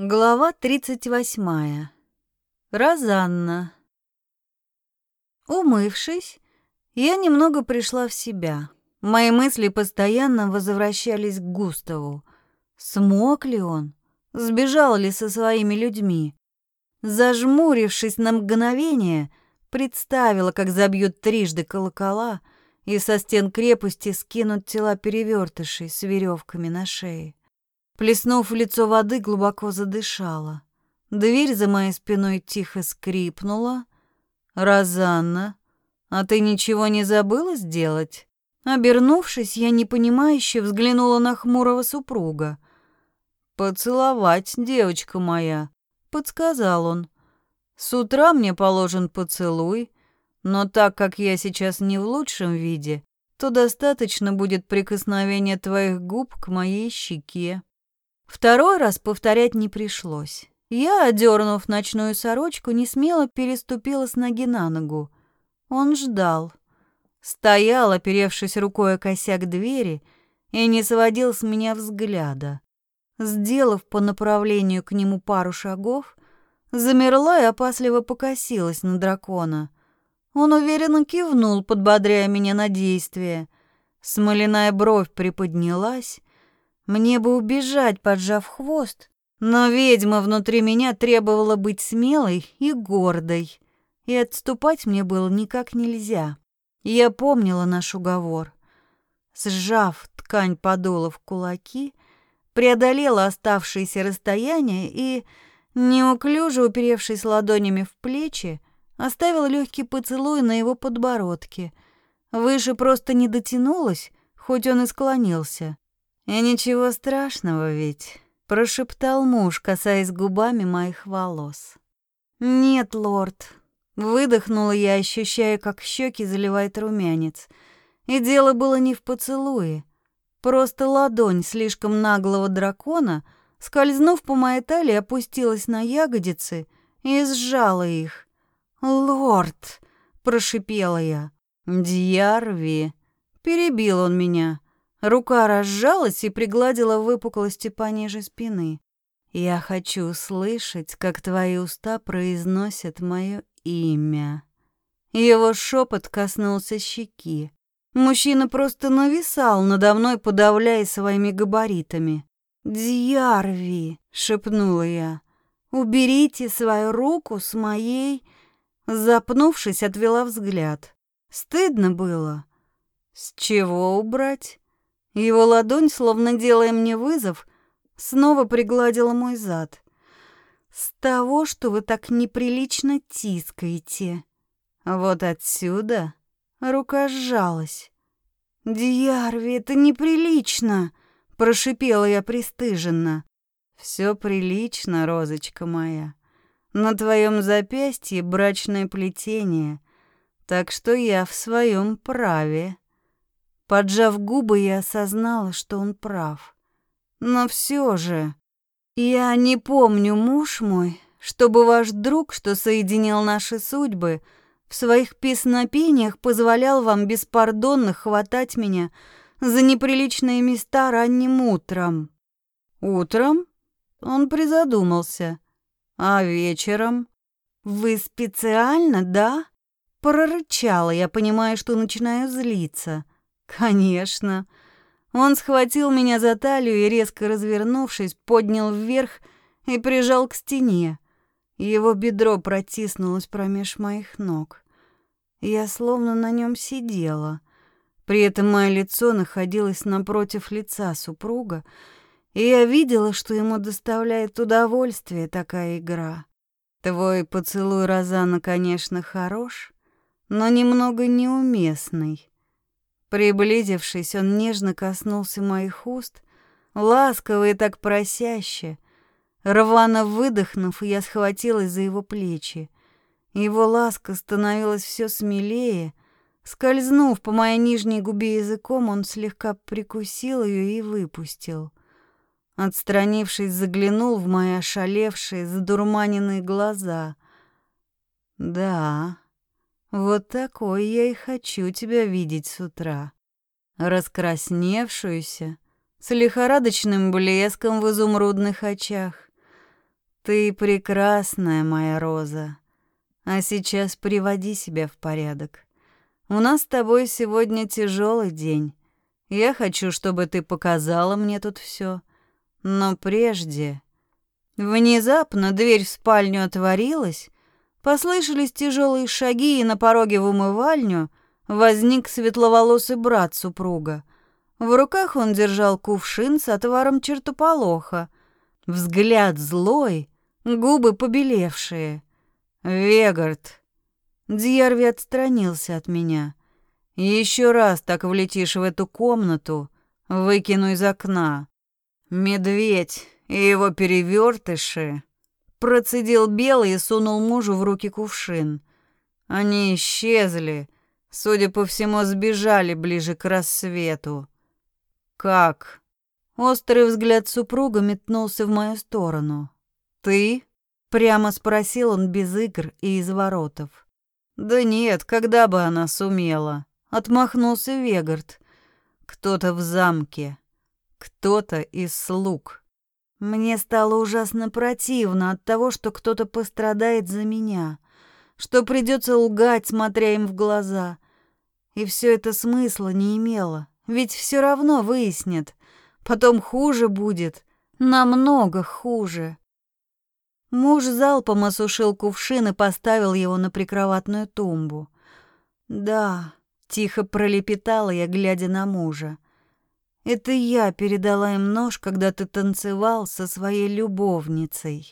Глава 38. Розанна. Умывшись, я немного пришла в себя. Мои мысли постоянно возвращались к Густаву. Смог ли он? Сбежал ли со своими людьми? Зажмурившись на мгновение, представила, как забьют трижды колокола и со стен крепости скинут тела перевертышей с веревками на шее. Плеснув в лицо воды, глубоко задышала. Дверь за моей спиной тихо скрипнула. «Розанна, а ты ничего не забыла сделать?» Обернувшись, я непонимающе взглянула на хмурого супруга. «Поцеловать, девочка моя», — подсказал он. «С утра мне положен поцелуй, но так как я сейчас не в лучшем виде, то достаточно будет прикосновения твоих губ к моей щеке». Второй раз повторять не пришлось. Я, одернув ночную сорочку, не смело переступила с ноги на ногу. Он ждал. Стоял, оперевшись рукой о косяк двери, и не сводил с меня взгляда. Сделав по направлению к нему пару шагов, замерла и опасливо покосилась на дракона. Он уверенно кивнул, подбодряя меня на действие. Смоляная бровь приподнялась, мне бы убежать, поджав хвост, но ведьма внутри меня требовала быть смелой и гордой, и отступать мне было никак нельзя. Я помнила наш уговор. Сжав ткань подола в кулаки, преодолела оставшееся расстояние и, неуклюже уперевшись ладонями в плечи, оставила легкий поцелуй на его подбородке. Выше просто не дотянулась, хоть он и склонился. «И ничего страшного ведь», — прошептал муж, касаясь губами моих волос. «Нет, лорд», — выдохнула я, ощущая, как щеки заливает румянец. И дело было не в поцелуе. Просто ладонь слишком наглого дракона, скользнув по моей талии, опустилась на ягодицы и сжала их. «Лорд!» — прошипела я. «Дьярви!» — перебил он меня. Рука разжалась и пригладила выпуклости пониже спины. «Я хочу слышать, как твои уста произносят мое имя». Его шепот коснулся щеки. Мужчина просто нависал надо мной, подавляя своими габаритами. «Дьярви!» — шепнула я. «Уберите свою руку с моей...» Запнувшись, отвела взгляд. Стыдно было. «С чего убрать?» Его ладонь, словно делая мне вызов, снова пригладила мой зад. «С того, что вы так неприлично тискаете». Вот отсюда рука сжалась. «Дьярви, это неприлично!» — прошипела я пристыженно. «Все прилично, розочка моя. На твоем запястье брачное плетение, так что я в своем праве». Поджав губы, я осознала, что он прав. Но все же, я не помню, муж мой, чтобы ваш друг, что соединял наши судьбы, в своих песнопениях позволял вам беспардонно хватать меня за неприличные места ранним утром. Утром? Он призадумался. А вечером? Вы специально, да? Прорычала я, понимая, что начинаю злиться. Конечно. Он схватил меня за талию и, резко развернувшись, поднял вверх и прижал к стене. Его бедро протиснулось промеж моих ног. Я словно на нем сидела. При этом мое лицо находилось напротив лица супруга, и я видела, что ему доставляет удовольствие такая игра. Твой поцелуй, Розана, конечно, хорош, но немного неуместный. Приблизившись, он нежно коснулся моих уст, ласково и так просяще. Рвано выдохнув, я схватилась за его плечи. Его ласка становилась все смелее. Скользнув по моей нижней губе языком, он слегка прикусил ее и выпустил. Отстранившись, заглянул в мои ошалевшие, задурманенные глаза. «Да, вот такой я и хочу тебя видеть с утра. Раскрасневшуюся, с лихорадочным блеском в изумрудных очах. Ты прекрасная, моя роза. А сейчас приводи себя в порядок. У нас с тобой сегодня тяжелый день. Я хочу, чтобы ты показала мне тут все. Но прежде... Внезапно дверь в спальню отворилась, послышались тяжелые шаги, и на пороге в умывальню возник светловолосый брат супруга. В руках он держал кувшин с отваром чертополоха. Взгляд злой, губы побелевшие. «Вегард!» Дьярви отстранился от меня. «Еще раз так влетишь в эту комнату, выкину из окна. Медведь и его перевертыши!» Процедил белый и сунул мужу в руки кувшин. Они исчезли, судя по всему, сбежали ближе к рассвету. «Как?» Острый взгляд супруга метнулся в мою сторону. «Ты?» — прямо спросил он без игр и изворотов. «Да нет, когда бы она сумела?» — отмахнулся Вегард. «Кто-то в замке, кто-то из слуг». Мне стало ужасно противно от того, что кто-то пострадает за меня, что придется лгать, смотря им в глаза. И все это смысла не имело, ведь все равно выяснят. Потом хуже будет, намного хуже. Муж залпом осушил кувшин и поставил его на прикроватную тумбу. «Да», — тихо пролепетала я, глядя на мужа. «Это я передала им нож, когда ты танцевал со своей любовницей».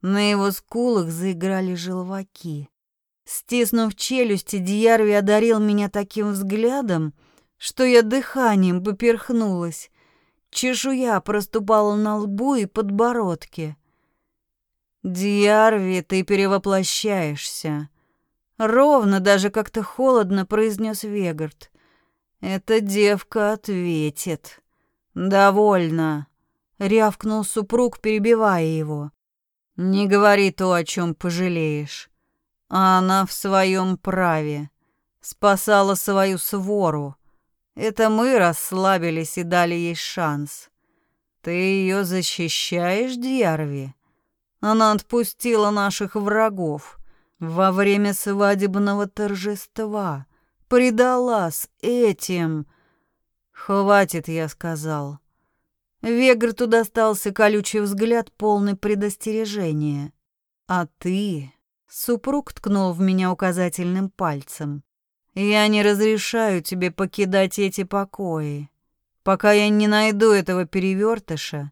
На его скулах заиграли желваки. Стиснув челюсти, Дьярви одарил меня таким взглядом, что я дыханием поперхнулась. Чешуя проступала на лбу и подбородке. «Диарви, ты перевоплощаешься!» Ровно, даже как-то холодно произнес Вегард. «Эта девка ответит». «Довольно», — рявкнул супруг, перебивая его. «Не говори то, о чем пожалеешь. Она в своем праве. Спасала свою свору. Это мы расслабились и дали ей шанс. Ты ее защищаешь, Дьярви? Она отпустила наших врагов во время свадебного торжества. Предала с этим. Хватит, я сказал. Вегрту достался колючий взгляд, полный предостережения. А ты... Супруг ткнул в меня указательным пальцем. Я не разрешаю тебе покидать эти покои. Пока я не найду этого перевертыша,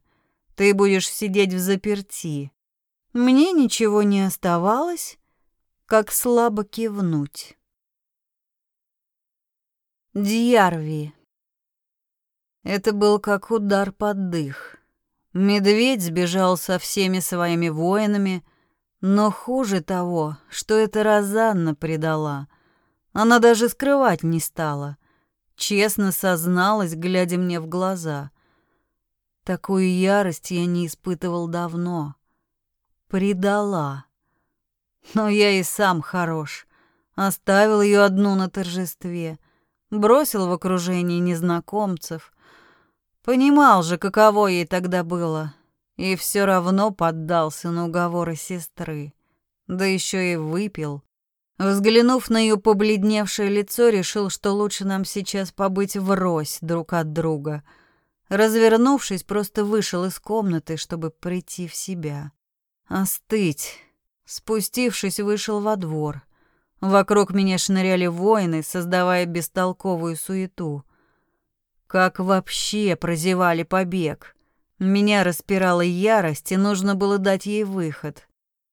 ты будешь сидеть в заперти. Мне ничего не оставалось, как слабо кивнуть. Дьярви. Это был как удар под дых. Медведь сбежал со всеми своими воинами, но хуже того, что это Розанна предала — она даже скрывать не стала. Честно созналась, глядя мне в глаза. Такую ярость я не испытывал давно. Предала. Но я и сам хорош. Оставил ее одну на торжестве. Бросил в окружении незнакомцев. Понимал же, каково ей тогда было. И все равно поддался на уговоры сестры. Да еще и выпил. Взглянув на ее побледневшее лицо, решил, что лучше нам сейчас побыть врозь друг от друга. Развернувшись, просто вышел из комнаты, чтобы прийти в себя. Остыть. Спустившись, вышел во двор. Вокруг меня шныряли воины, создавая бестолковую суету. Как вообще прозевали побег? Меня распирала ярость, и нужно было дать ей выход.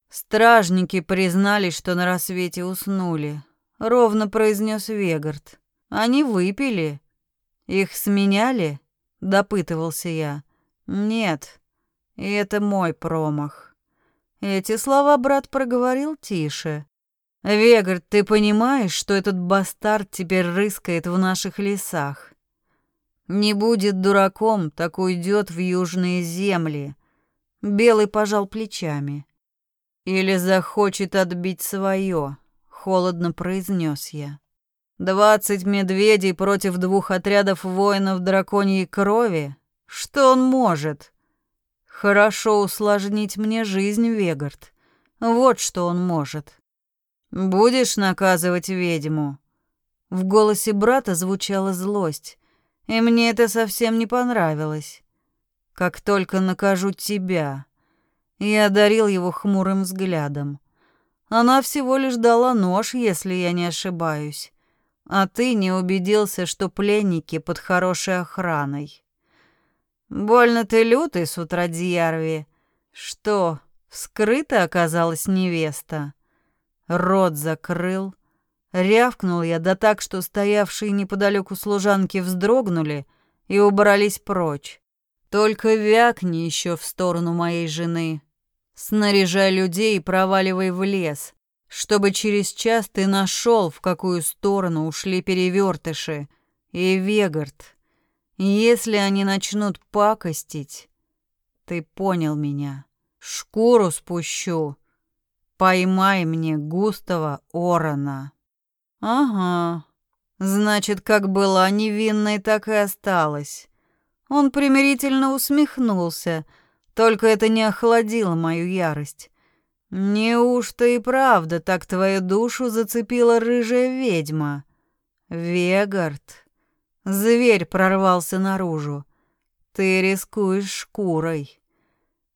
Стражники признались, что на рассвете уснули. Ровно произнес Вегард. Они выпили. Их сменяли? Допытывался я. Нет, и это мой промах. Эти слова брат проговорил тише. Вегард, ты понимаешь, что этот бастард теперь рыскает в наших лесах? Не будет дураком, так уйдет в южные земли. Белый пожал плечами. Или захочет отбить свое, холодно произнес я. Двадцать медведей против двух отрядов воинов драконьей крови? Что он может? Хорошо усложнить мне жизнь, Вегард. Вот что он может. Будешь наказывать ведьму?» В голосе брата звучала злость, и мне это совсем не понравилось. «Как только накажу тебя...» Я одарил его хмурым взглядом. Она всего лишь дала нож, если я не ошибаюсь. А ты не убедился, что пленники под хорошей охраной. Больно ты лютый с утра, Дьярви. Что, вскрыта оказалась невеста? Рот закрыл. Рявкнул я, да так, что стоявшие неподалеку служанки вздрогнули и убрались прочь. Только вякни еще в сторону моей жены. Снаряжай людей и проваливай в лес, чтобы через час ты нашел, в какую сторону ушли перевертыши. И Вегард, если они начнут пакостить, ты понял меня, шкуру спущу. Поймай мне густого орона. Ага, значит, как была невинной, так и осталась. Он примирительно усмехнулся, только это не охладило мою ярость. Неужто и правда так твою душу зацепила рыжая ведьма? Вегард, зверь прорвался наружу. Ты рискуешь шкурой.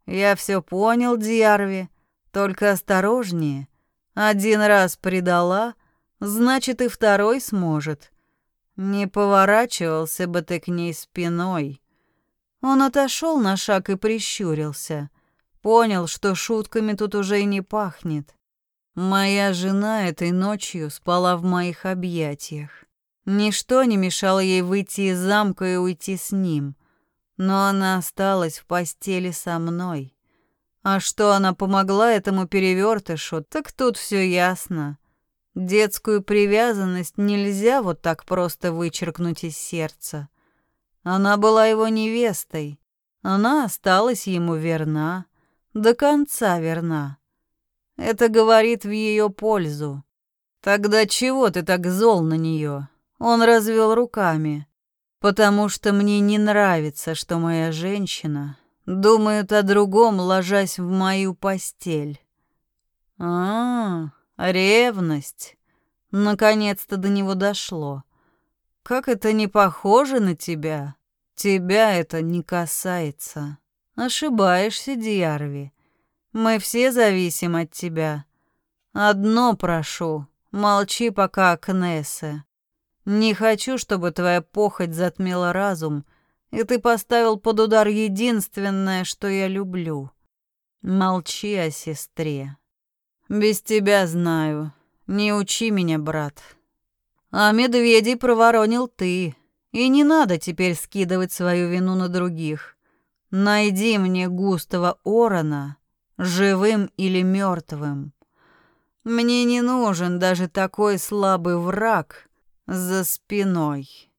Я все понял, Дьярви. Только осторожнее. Один раз предала, значит и второй сможет. Не поворачивался бы ты к ней спиной. Он отошел на шаг и прищурился. Понял, что шутками тут уже и не пахнет. Моя жена этой ночью спала в моих объятиях. Ничто не мешало ей выйти из замка и уйти с ним. Но она осталась в постели со мной. А что она помогла этому перевертышу, так тут все ясно. Детскую привязанность нельзя вот так просто вычеркнуть из сердца. Она была его невестой. Она осталась ему верна, до конца верна. Это говорит в ее пользу. Тогда чего ты так зол на нее? Он развел руками. Потому что мне не нравится, что моя женщина Думают о другом, ложась в мою постель. А, ревность. Наконец-то до него дошло. Как это не похоже на тебя? Тебя это не касается. Ошибаешься, Диарви. Мы все зависим от тебя. Одно прошу, молчи пока, Кнессе. Не хочу, чтобы твоя похоть затмила разум и ты поставил под удар единственное, что я люблю. Молчи о сестре. Без тебя знаю. Не учи меня, брат. А медведей проворонил ты. И не надо теперь скидывать свою вину на других. Найди мне густого орона, живым или мертвым. Мне не нужен даже такой слабый враг за спиной.